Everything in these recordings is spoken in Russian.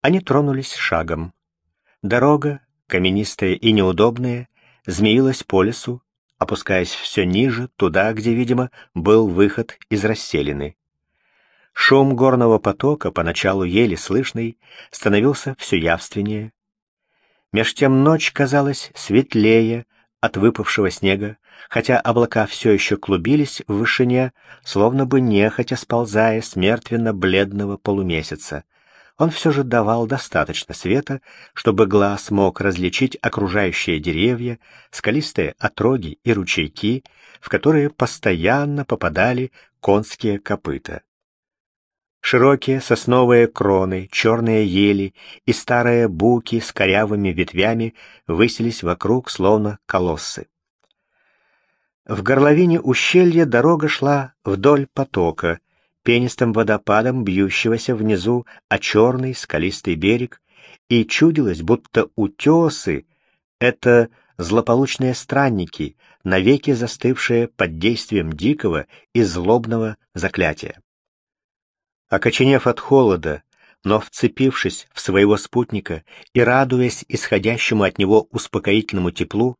Они тронулись шагом. Дорога, каменистая и неудобная, змеилась по лесу, опускаясь все ниже, туда, где, видимо, был выход из расселины. Шум горного потока, поначалу еле слышный, становился все явственнее. Меж тем ночь казалась светлее от выпавшего снега, хотя облака все еще клубились в вышине, словно бы нехотя сползая с мертвенно-бледного полумесяца. Он все же давал достаточно света, чтобы глаз мог различить окружающие деревья, скалистые отроги и ручейки, в которые постоянно попадали конские копыта. Широкие сосновые кроны, черные ели и старые буки с корявыми ветвями высились вокруг, словно колоссы. В горловине ущелья дорога шла вдоль потока, пенистым водопадом, бьющегося внизу о черный скалистый берег, и чудилось, будто утесы — это злополучные странники, навеки застывшие под действием дикого и злобного заклятия. Окоченев от холода, но вцепившись в своего спутника и радуясь исходящему от него успокоительному теплу,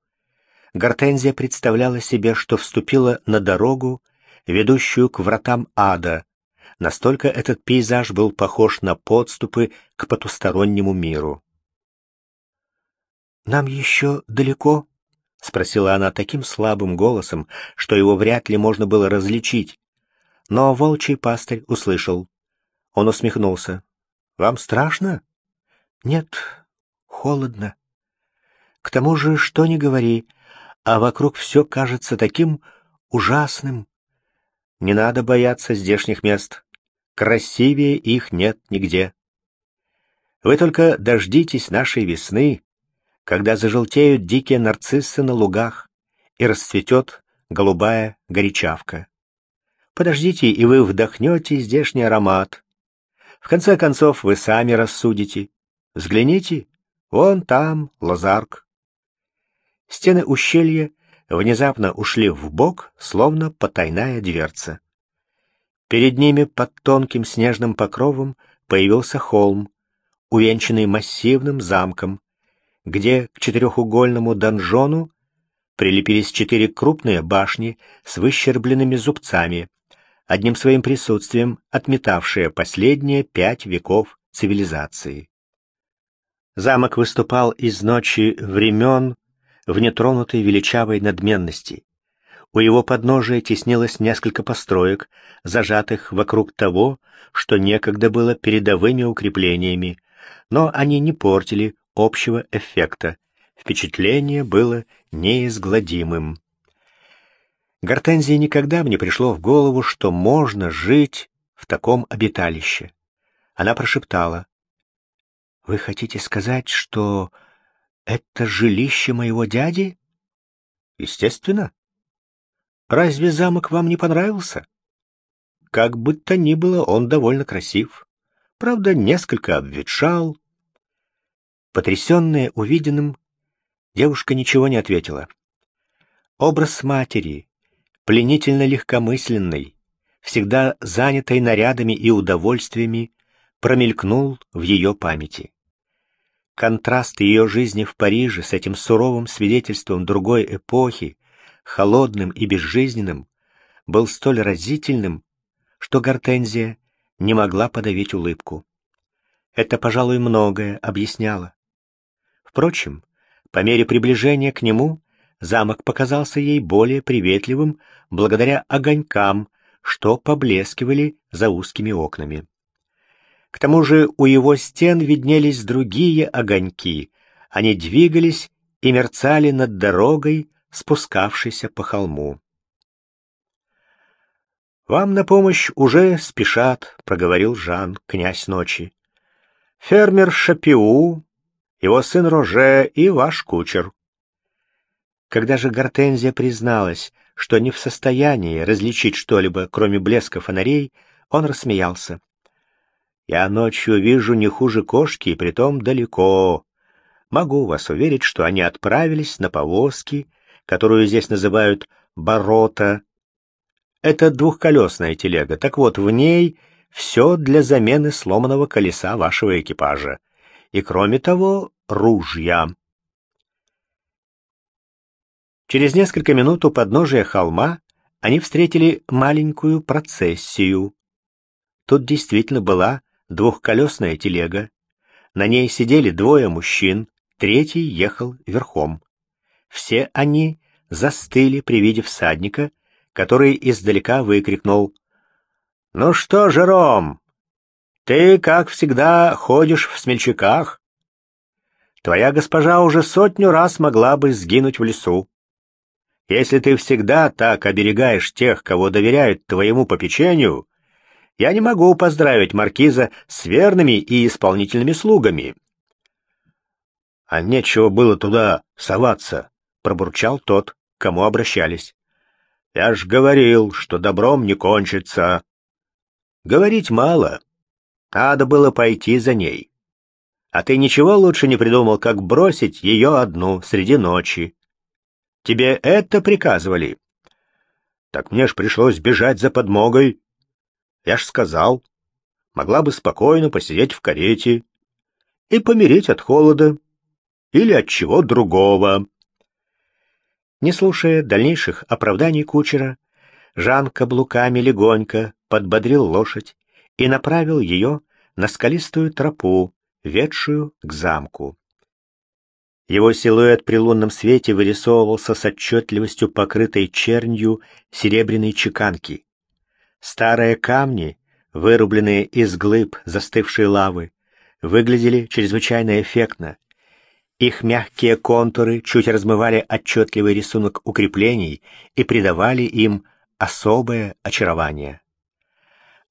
Гортензия представляла себе, что вступила на дорогу, ведущую к вратам ада. Настолько этот пейзаж был похож на подступы к потустороннему миру. «Нам еще далеко?» — спросила она таким слабым голосом, что его вряд ли можно было различить. Но волчий пастырь услышал. Он усмехнулся. «Вам страшно?» «Нет, холодно. К тому же, что ни говори, а вокруг все кажется таким ужасным. Не надо бояться здешних мест. Красивее их нет нигде. Вы только дождитесь нашей весны, когда зажелтеют дикие нарциссы на лугах и расцветет голубая горячавка. Подождите, и вы вдохнете здешний аромат, в конце концов, вы сами рассудите. Взгляните, вон там лазарк. Стены ущелья внезапно ушли в бок, словно потайная дверца. Перед ними под тонким снежным покровом появился холм, увенчанный массивным замком, где к четырехугольному донжону прилепились четыре крупные башни с выщербленными зубцами, одним своим присутствием отметавшее последние пять веков цивилизации. Замок выступал из ночи времен в нетронутой величавой надменности. У его подножия теснилось несколько построек, зажатых вокруг того, что некогда было передовыми укреплениями, но они не портили общего эффекта. Впечатление было неизгладимым. Гортензии никогда бы не пришло в голову, что можно жить в таком обиталище. Она прошептала. «Вы хотите сказать, что это жилище моего дяди?» «Естественно. Разве замок вам не понравился?» Как бы то ни было, он довольно красив. Правда, несколько обветшал. Потрясенная увиденным, девушка ничего не ответила. Образ матери, пленительно легкомысленной, всегда занятой нарядами и удовольствиями, промелькнул в ее памяти. Контраст ее жизни в Париже с этим суровым свидетельством другой эпохи, холодным и безжизненным, был столь разительным, что Гортензия не могла подавить улыбку. Это, пожалуй, многое объясняло. Впрочем, по мере приближения к нему замок показался ей более приветливым благодаря огонькам, что поблескивали за узкими окнами. К тому же у его стен виднелись другие огоньки. Они двигались и мерцали над дорогой, спускавшейся по холму. «Вам на помощь уже спешат», — проговорил Жан, князь ночи. «Фермер Шапиу, его сын Роже и ваш кучер. Когда же Гортензия призналась, что не в состоянии различить что-либо, кроме блеска фонарей, он рассмеялся. «Я ночью вижу не хуже кошки, и притом далеко. Могу вас уверить, что они отправились на повозки, которую здесь называют «борота». Это двухколесная телега, так вот, в ней все для замены сломанного колеса вашего экипажа. и, кроме того, ружья. Через несколько минут у подножия холма они встретили маленькую процессию. Тут действительно была двухколесная телега. На ней сидели двое мужчин, третий ехал верхом. Все они застыли при виде всадника, который издалека выкрикнул «Ну что, Жером, ты, как всегда, ходишь в смельчаках. Твоя госпожа уже сотню раз могла бы сгинуть в лесу. Если ты всегда так оберегаешь тех, кого доверяют твоему попечению, я не могу поздравить маркиза с верными и исполнительными слугами. — А нечего было туда соваться, — пробурчал тот, кому обращались. — Я ж говорил, что добром не кончится. Говорить мало. Надо было пойти за ней. А ты ничего лучше не придумал, как бросить ее одну среди ночи. Тебе это приказывали? Так мне ж пришлось бежать за подмогой. Я ж сказал, могла бы спокойно посидеть в карете и помереть от холода или от чего другого. Не слушая дальнейших оправданий кучера, Жан каблуками легонько подбодрил лошадь и направил ее на скалистую тропу, ведшую к замку. Его силуэт при лунном свете вырисовывался с отчетливостью покрытой чернью серебряной чеканки. Старые камни, вырубленные из глыб застывшей лавы, выглядели чрезвычайно эффектно. Их мягкие контуры чуть размывали отчетливый рисунок укреплений и придавали им особое очарование.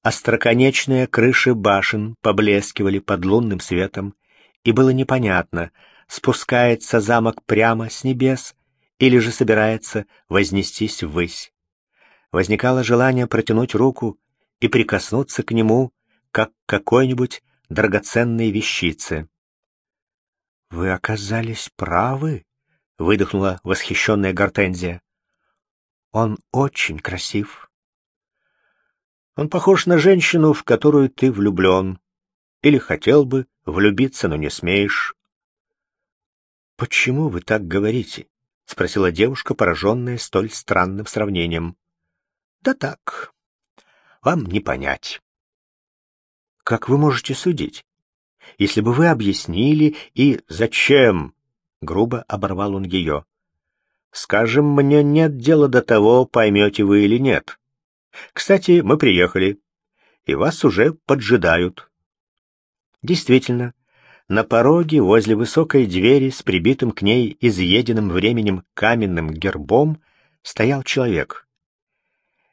Остроконечные крыши башен поблескивали под лунным светом, и было непонятно — спускается замок прямо с небес или же собирается вознестись ввысь. Возникало желание протянуть руку и прикоснуться к нему, как к какой-нибудь драгоценной вещице. «Вы оказались правы», — выдохнула восхищенная Гортензия. «Он очень красив». «Он похож на женщину, в которую ты влюблен, или хотел бы влюбиться, но не смеешь». «Почему вы так говорите?» — спросила девушка, пораженная столь странным сравнением. «Да так. Вам не понять». «Как вы можете судить? Если бы вы объяснили и зачем?» — грубо оборвал он ее. «Скажем, мне нет дела до того, поймете вы или нет. Кстати, мы приехали, и вас уже поджидают». Действительно, на пороге, возле высокой двери с прибитым к ней изъеденным временем каменным гербом, стоял человек.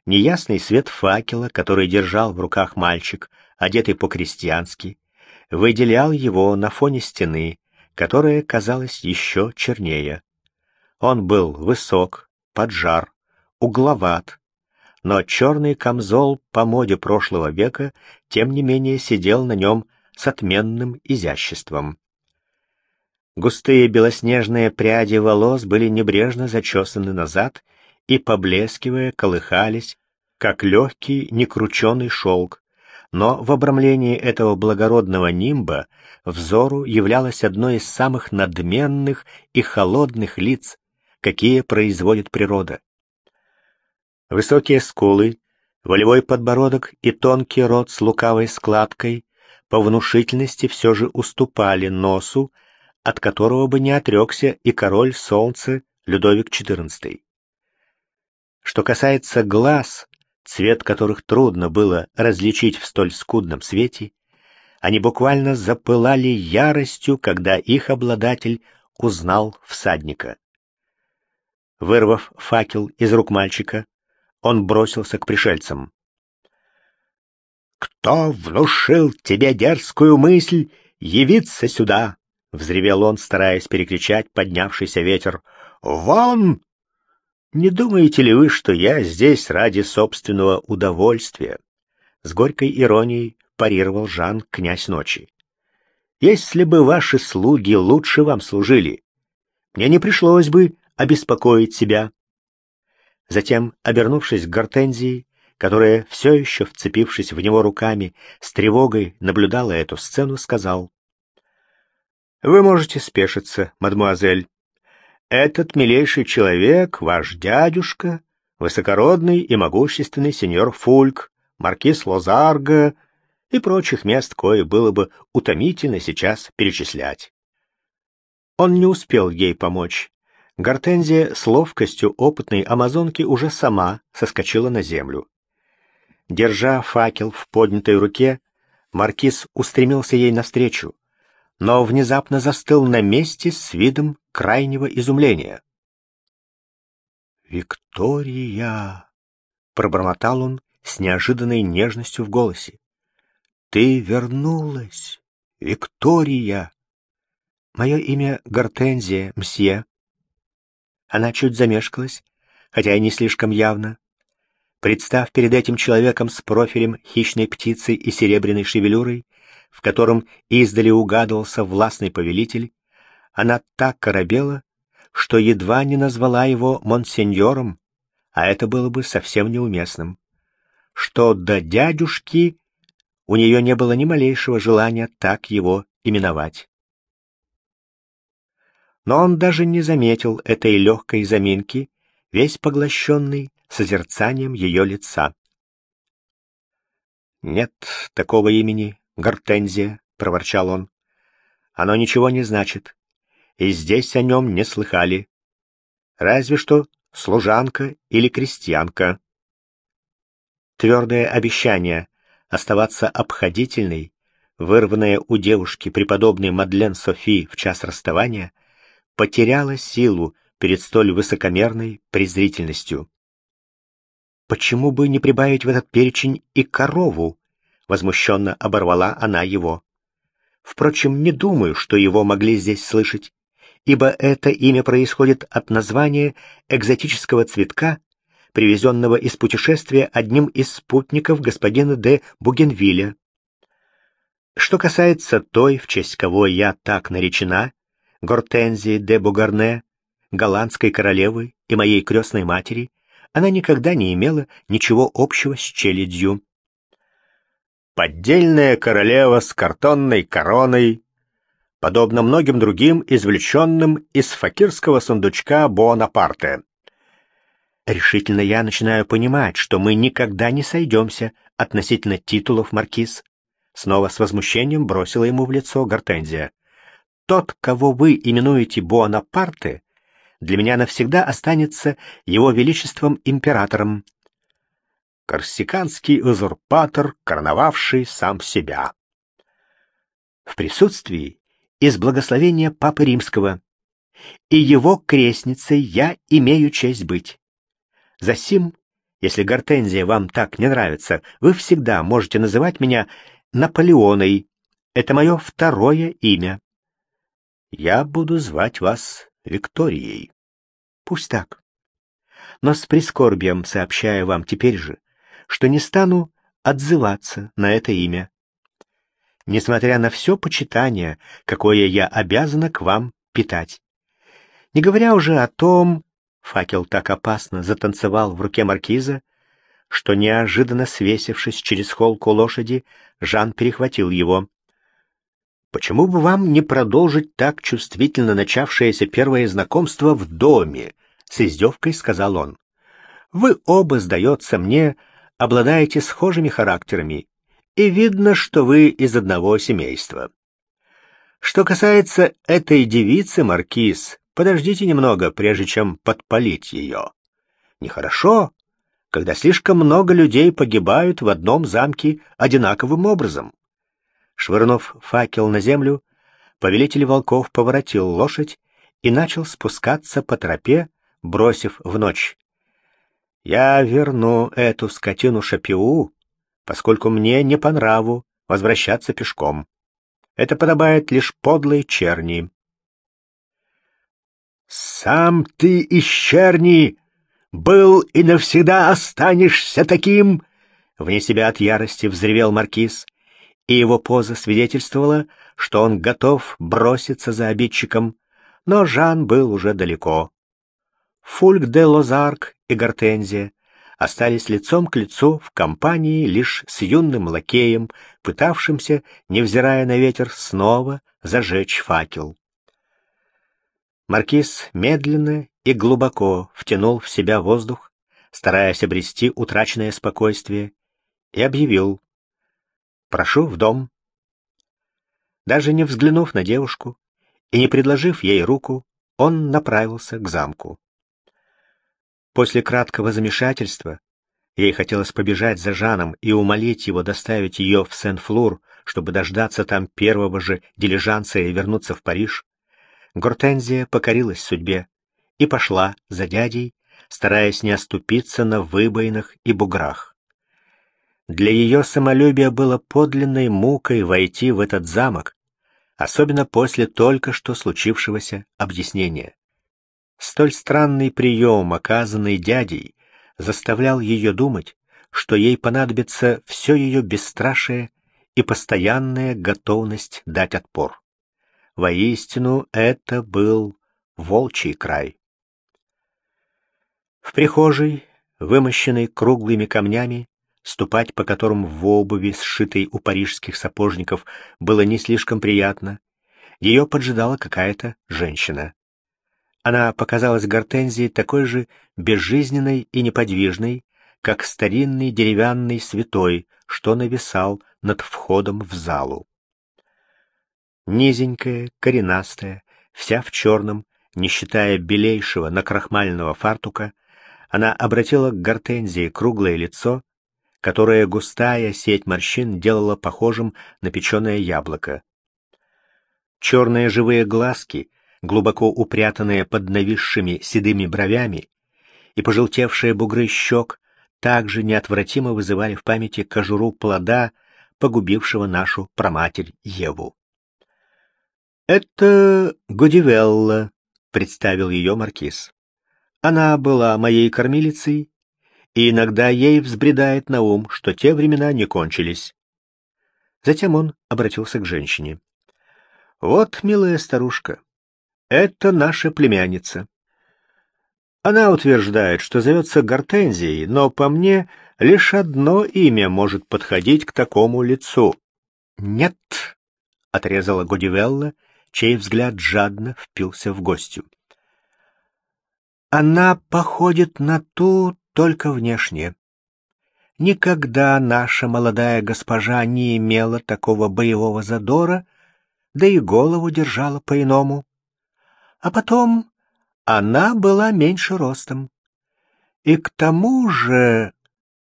Неясный свет факела, который держал в руках мальчик, одетый по-крестьянски, выделял его на фоне стены, которая казалась еще чернее. Он был высок, поджар, угловат, но черный камзол по моде прошлого века, тем не менее, сидел на нем с отменным изяществом. Густые белоснежные пряди волос были небрежно зачесаны назад и, поблескивая, колыхались, как легкий некрученный шелк, но в обрамлении этого благородного нимба взору являлось одно из самых надменных и холодных лиц, какие производит природа. Высокие скулы, волевой подбородок и тонкий рот с лукавой складкой по внушительности все же уступали носу, от которого бы не отрекся и король солнца Людовик XIV. Что касается глаз, цвет которых трудно было различить в столь скудном свете, они буквально запылали яростью, когда их обладатель узнал всадника. Вырвав факел из рук мальчика, он бросился к пришельцам. «Кто внушил тебе дерзкую мысль явиться сюда?» — взревел он, стараясь перекричать поднявшийся ветер. «Вон!» «Не думаете ли вы, что я здесь ради собственного удовольствия?» С горькой иронией парировал Жан, князь ночи. «Если бы ваши слуги лучше вам служили, мне не пришлось бы обеспокоить себя». Затем, обернувшись к Гортензии, которая, все еще вцепившись в него руками, с тревогой наблюдала эту сцену, сказал, Вы можете спешиться, мадмуазель. Этот милейший человек, ваш дядюшка, высокородный и могущественный сеньор Фульк, маркиз Лозарго и прочих мест, кое было бы утомительно сейчас перечислять. Он не успел ей помочь. Гортензия с ловкостью опытной амазонки уже сама соскочила на землю. Держа факел в поднятой руке, маркиз устремился ей навстречу, но внезапно застыл на месте с видом крайнего изумления. «Виктория!» — пробормотал он с неожиданной нежностью в голосе. «Ты вернулась, Виктория!» «Мое имя Гортензия, мсье». Она чуть замешкалась, хотя и не слишком явно. Представ перед этим человеком с профилем хищной птицы и серебряной шевелюрой, в котором издали угадывался властный повелитель, она так коробела, что едва не назвала его монсеньором, а это было бы совсем неуместным. Что до дядюшки у нее не было ни малейшего желания так его именовать. Но он даже не заметил этой легкой заминки, весь поглощенный созерцанием ее лица. «Нет такого имени, Гортензия», — проворчал он. «Оно ничего не значит, и здесь о нем не слыхали. Разве что служанка или крестьянка». Твердое обещание оставаться обходительной, вырванное у девушки преподобной Мадлен Софи в час расставания, потеряло силу перед столь высокомерной презрительностью. Почему бы не прибавить в этот перечень и корову? Возмущенно оборвала она его. Впрочем, не думаю, что его могли здесь слышать, ибо это имя происходит от названия экзотического цветка, привезенного из путешествия одним из спутников господина де Бугенвилля. Что касается той, в честь кого я так наречена, Гортензии де Бугарне, голландской королевы и моей крестной матери, она никогда не имела ничего общего с челядью. Поддельная королева с картонной короной, подобно многим другим извлеченным из факирского сундучка Бонапарте. Решительно я начинаю понимать, что мы никогда не сойдемся относительно титулов маркиз. Снова с возмущением бросила ему в лицо Гортензия. Тот, кого вы именуете Буанапарте, для меня навсегда останется его величеством императором. Корсиканский узурпатор, короновавший сам себя. В присутствии из благословения Папы Римского и его крестницей я имею честь быть. Засим, если Гортензия вам так не нравится, вы всегда можете называть меня Наполеоной. Это мое второе имя. Я буду звать вас Викторией. Пусть так. Но с прискорбием сообщаю вам теперь же, что не стану отзываться на это имя. Несмотря на все почитание, какое я обязана к вам питать. Не говоря уже о том, факел так опасно затанцевал в руке маркиза, что, неожиданно свесившись через холку лошади, Жан перехватил его. Почему бы вам не продолжить так чувствительно начавшееся первое знакомство в доме? С издевкой сказал он. Вы оба, сдается мне, обладаете схожими характерами, и видно, что вы из одного семейства. Что касается этой девицы, Маркиз, подождите немного, прежде чем подпалить ее. Нехорошо, когда слишком много людей погибают в одном замке одинаковым образом. Швырнув факел на землю, повелитель волков поворотил лошадь и начал спускаться по тропе, бросив в ночь. «Я верну эту скотину Шапиу, поскольку мне не по нраву возвращаться пешком. Это подобает лишь подлой черни». «Сам ты из черни был и навсегда останешься таким!» Вне себя от ярости взревел маркиз — и его поза свидетельствовала, что он готов броситься за обидчиком, но Жан был уже далеко. Фульк де Лозарк и Гортензия остались лицом к лицу в компании лишь с юным лакеем, пытавшимся, невзирая на ветер, снова зажечь факел. Маркиз медленно и глубоко втянул в себя воздух, стараясь обрести утраченное спокойствие, и объявил «Прошу в дом». Даже не взглянув на девушку и не предложив ей руку, он направился к замку. После краткого замешательства ей хотелось побежать за Жаном и умолить его доставить ее в Сен-Флур, чтобы дождаться там первого же дилижанса и вернуться в Париж. Гортензия покорилась судьбе и пошла за дядей, стараясь не оступиться на выбоинах и буграх. Для ее самолюбия было подлинной мукой войти в этот замок, особенно после только что случившегося объяснения. Столь странный прием, оказанный дядей, заставлял ее думать, что ей понадобится все ее бесстрашие и постоянная готовность дать отпор. Воистину, это был волчий край. В прихожей, вымощенной круглыми камнями, ступать по которым в обуви, сшитой у парижских сапожников, было не слишком приятно, ее поджидала какая-то женщина. Она показалась Гортензии такой же безжизненной и неподвижной, как старинный деревянный святой, что нависал над входом в залу. Низенькая, коренастая, вся в черном, не считая белейшего накрахмального фартука, она обратила к Гортензии круглое лицо, которое густая сеть морщин делала похожим на печеное яблоко. Черные живые глазки, глубоко упрятанные под нависшими седыми бровями, и пожелтевшие бугры щек также неотвратимо вызывали в памяти кожуру плода, погубившего нашу проматерь Еву. «Это Годивелла», — представил ее маркиз. «Она была моей кормилицей, и иногда ей взбредает на ум, что те времена не кончились». Затем он обратился к женщине. «Вот, милая старушка, это наша племянница. Она утверждает, что зовется Гортензией, но по мне лишь одно имя может подходить к такому лицу. Нет, отрезала Годивелла, чей взгляд жадно впился в гостью. Она походит на ту только внешне. Никогда наша молодая госпожа не имела такого боевого задора, да и голову держала по-иному. А потом она была меньше ростом. И к тому же...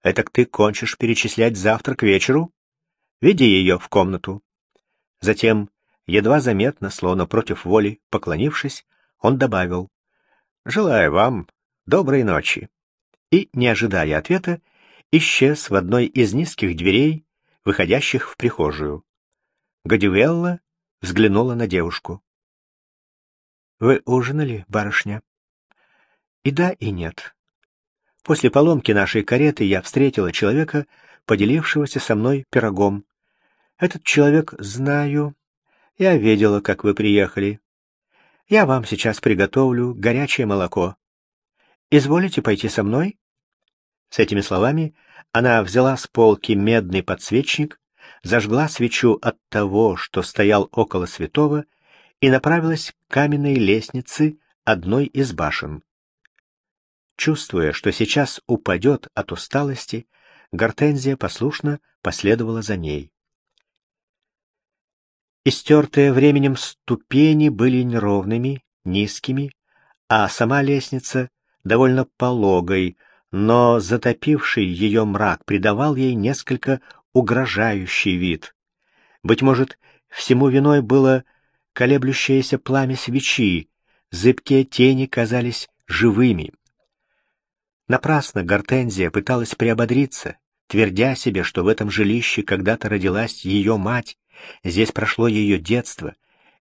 Это ты кончишь перечислять завтра к вечеру? Веди ее в комнату. Затем, едва заметно, словно против воли, поклонившись, он добавил «Желаю вам доброй ночи» и, не ожидая ответа, исчез в одной из низких дверей, выходящих в прихожую. Гадюэлла взглянула на девушку. Вы ужинали, барышня? И да, и нет. После поломки нашей кареты я встретила человека, поделившегося со мной пирогом. Этот человек знаю. Я видела, как вы приехали. Я вам сейчас приготовлю горячее молоко. Изволите пойти со мной? С этими словами она взяла с полки медный подсвечник, зажгла свечу от того, что стоял около святого, и направилась к каменной лестнице одной из башен. Чувствуя, что сейчас упадет от усталости, Гортензия послушно последовала за ней. Истертые временем ступени были неровными, низкими, а сама лестница довольно пологой, но затопивший ее мрак придавал ей несколько угрожающий вид. Быть может, всему виной было колеблющееся пламя свечи, зыбкие тени казались живыми. Напрасно Гортензия пыталась приободриться, твердя себе, что в этом жилище когда-то родилась ее мать, здесь прошло ее детство,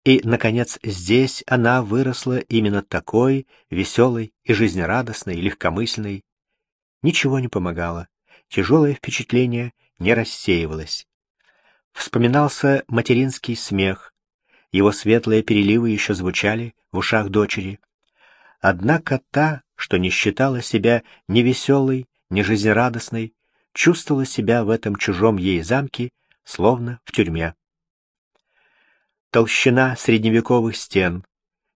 и, наконец, здесь она выросла именно такой, веселой и жизнерадостной, легкомысленной. Ничего не помогало, тяжелое впечатление не рассеивалось. Вспоминался материнский смех, его светлые переливы еще звучали в ушах дочери. Однако та, что не считала себя ни веселой, ни жизнерадостной, чувствовала себя в этом чужом ей замке, словно в тюрьме. толщина средневековых стен,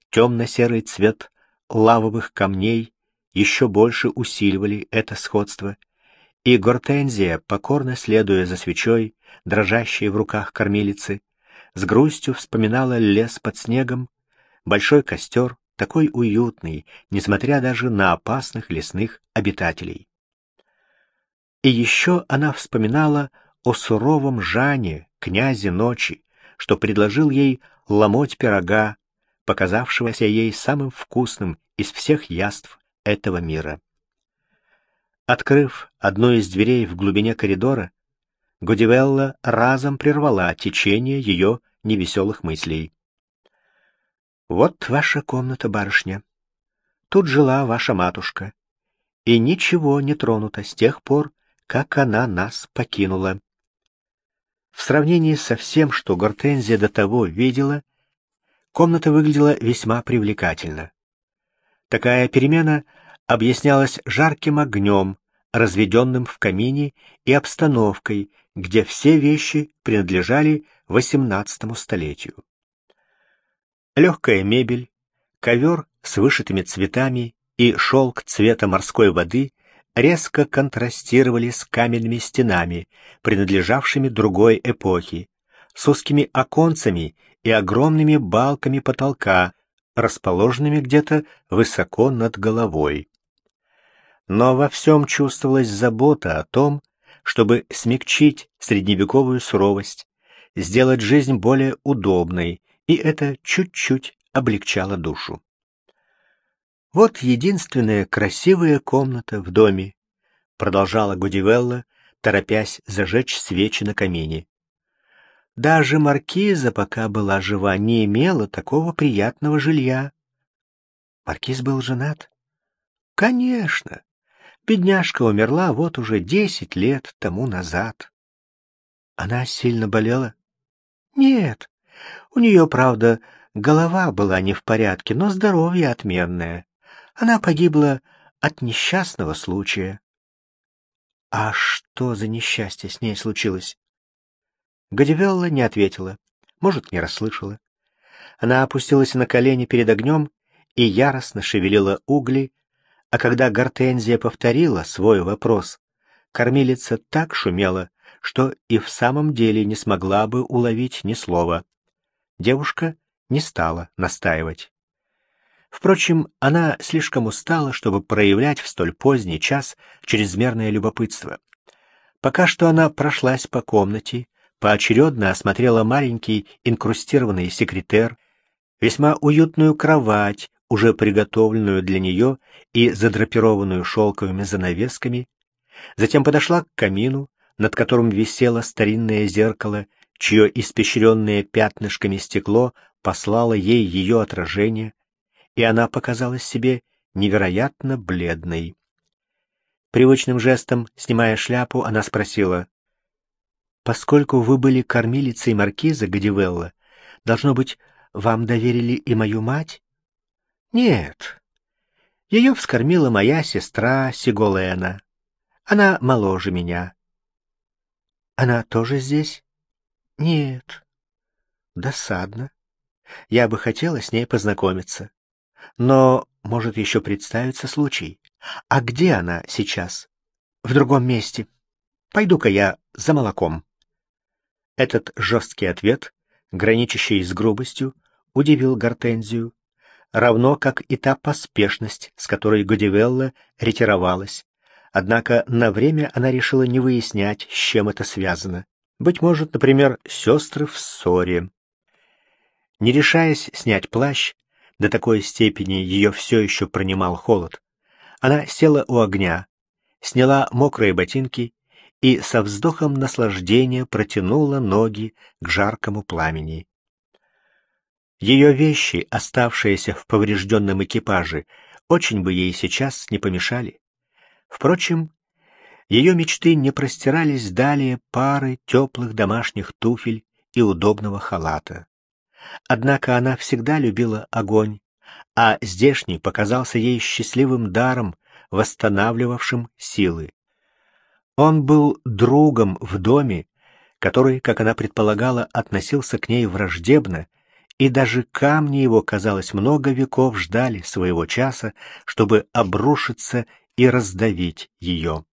темно-серый цвет лавовых камней еще больше усиливали это сходство, и Гортензия, покорно следуя за свечой, дрожащей в руках кормилицы, с грустью вспоминала лес под снегом, большой костер, такой уютный, несмотря даже на опасных лесных обитателей. И еще она вспоминала о суровом Жане, князе ночи, что предложил ей ломоть пирога, показавшегося ей самым вкусным из всех яств этого мира. Открыв одну из дверей в глубине коридора, Гудивелла разом прервала течение ее невеселых мыслей. «Вот ваша комната, барышня. Тут жила ваша матушка, и ничего не тронуто с тех пор, как она нас покинула. В сравнении со всем, что Гортензия до того видела, комната выглядела весьма привлекательно. Такая перемена объяснялась жарким огнем, разведенным в камине, и обстановкой, где все вещи принадлежали XVIII столетию. Легкая мебель, ковер с вышитыми цветами и шелк цвета морской воды резко контрастировали с каменными стенами, принадлежавшими другой эпохе, с узкими оконцами и огромными балками потолка, расположенными где-то высоко над головой. Но во всем чувствовалась забота о том, чтобы смягчить средневековую суровость, сделать жизнь более удобной, и это чуть-чуть облегчало душу. Вот единственная красивая комната в доме, продолжала Гудивелла, торопясь зажечь свечи на камине. Даже маркиза, пока была жива, не имела такого приятного жилья. Маркиз был женат? Конечно. Бедняжка умерла вот уже десять лет тому назад. Она сильно болела? Нет. У нее, правда, голова была не в порядке, но здоровье отменное. Она погибла от несчастного случая. А что за несчастье с ней случилось? Гадивелла не ответила, может, не расслышала. Она опустилась на колени перед огнем и яростно шевелила угли, а когда Гортензия повторила свой вопрос, кормилица так шумела, что и в самом деле не смогла бы уловить ни слова. Девушка не стала настаивать. Впрочем, она слишком устала, чтобы проявлять в столь поздний час чрезмерное любопытство. Пока что она прошлась по комнате, поочередно осмотрела маленький инкрустированный секретер, весьма уютную кровать, уже приготовленную для нее и задрапированную шелковыми занавесками, затем подошла к камину, над которым висело старинное зеркало, чье испещренное пятнышками стекло послало ей ее отражение, и она показалась себе невероятно бледной. Привычным жестом, снимая шляпу, она спросила, «Поскольку вы были кормилицей маркиза Гадивелла, должно быть, вам доверили и мою мать?» «Нет. Ее вскормила моя сестра Сиголена. Она моложе меня». «Она тоже здесь?» «Нет». «Досадно. Я бы хотела с ней познакомиться. Но может еще представиться случай. А где она сейчас? В другом месте. Пойду-ка я за молоком. Этот жесткий ответ, граничащий с грубостью, удивил Гортензию, равно как и та поспешность, с которой Годивелла ретировалась. Однако на время она решила не выяснять, с чем это связано. Быть может, например, сестры в ссоре. Не решаясь снять плащ, до такой степени ее все еще пронимал холод. Она села у огня, сняла мокрые ботинки и со вздохом наслаждения протянула ноги к жаркому пламени. Ее вещи, оставшиеся в поврежденном экипаже, очень бы ей сейчас не помешали. Впрочем, ее мечты не простирались далее пары теплых домашних туфель и удобного халата. Однако она всегда любила огонь, а здешний показался ей счастливым даром, восстанавливавшим силы. Он был другом в доме, который, как она предполагала, относился к ней враждебно и даже камни его, казалось, много веков ждали своего часа, чтобы обрушиться и раздавить ее.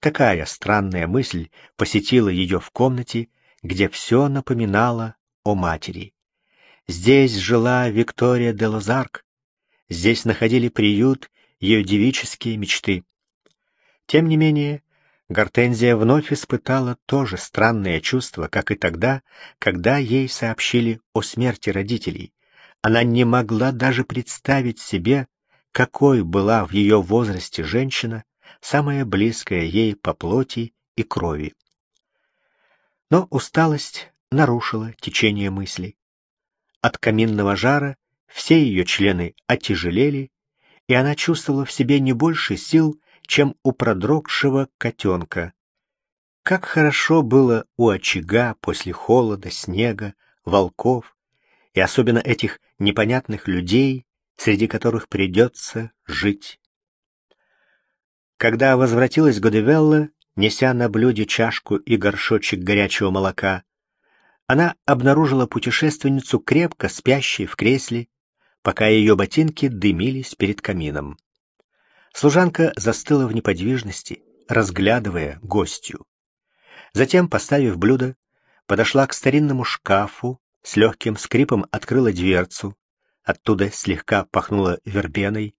Такая странная мысль посетила ее в комнате, где все напоминало о матери. Здесь жила Виктория де Лозарк, здесь находили приют ее девические мечты. Тем не менее, Гортензия вновь испытала то же странное чувство, как и тогда, когда ей сообщили о смерти родителей. Она не могла даже представить себе, какой была в ее возрасте женщина, самая близкая ей по плоти и крови. Но усталость нарушила течение мыслей. От каминного жара все ее члены отяжелели, и она чувствовала в себе не больше сил, чем у продрогшего котенка. Как хорошо было у очага после холода, снега, волков и особенно этих непонятных людей, среди которых придется жить. Когда возвратилась Годевелла, неся на блюде чашку и горшочек горячего молока, она обнаружила путешественницу крепко спящей в кресле, пока ее ботинки дымились перед камином. Служанка застыла в неподвижности, разглядывая гостью. Затем, поставив блюдо, подошла к старинному шкафу, с легким скрипом открыла дверцу, оттуда слегка пахнула вербеной,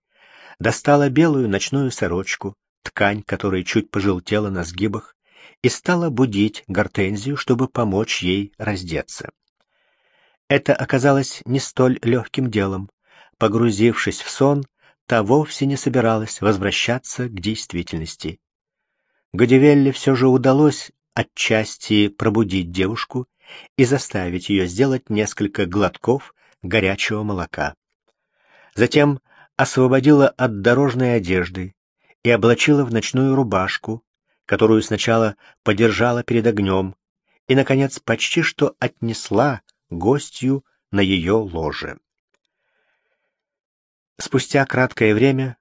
достала белую ночную сорочку, ткань которой чуть пожелтела на сгибах, и стала будить Гортензию, чтобы помочь ей раздеться. Это оказалось не столь легким делом. Погрузившись в сон, та вовсе не собиралась возвращаться к действительности. Годевелле все же удалось отчасти пробудить девушку и заставить ее сделать несколько глотков горячего молока. Затем освободила от дорожной одежды и облачила в ночную рубашку, которую сначала подержала перед огнем, и, наконец, почти что отнесла гостью на ее ложе. Спустя краткое время,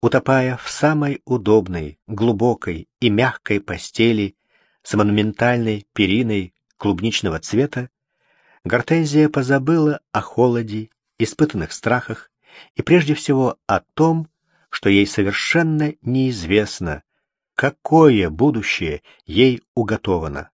утопая в самой удобной, глубокой и мягкой постели с монументальной периной клубничного цвета, Гортензия позабыла о холоде, испытанных страхах и прежде всего о том, что ей совершенно неизвестно, какое будущее ей уготовано.